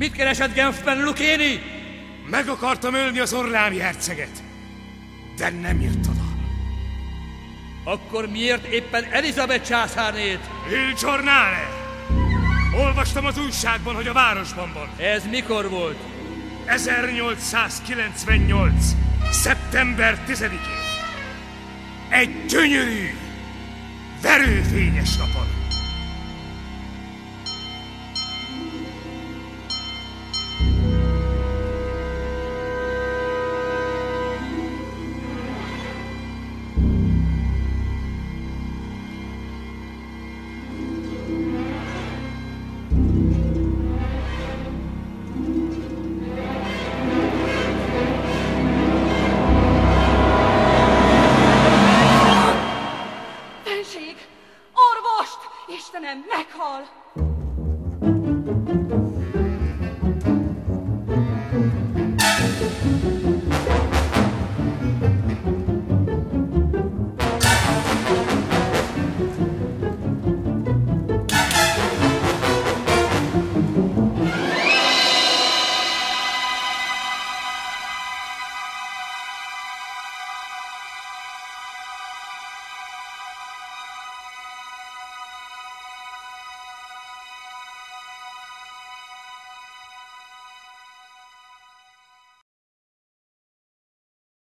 Mit keresett Genfben, Lukéni? Meg akartam ölni az orlámi herceget, de nem jött oda. Akkor miért éppen Elizabeth császárnét? Il giornale! Olvastam az újságban, hogy a városban van. Ez mikor volt? 1898. szeptember 10-én. Egy gyönyörű, verőfényes napon. Orvost! Istenem, meghal!